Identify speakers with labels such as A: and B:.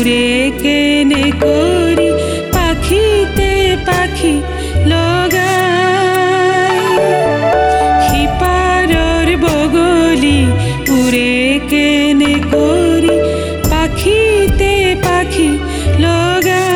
A: সুরে কেনে করি পাখিতে পাখি লগাই। খিপারর বগলি উরে কেনে করি পাখিতে পাখি লগাই।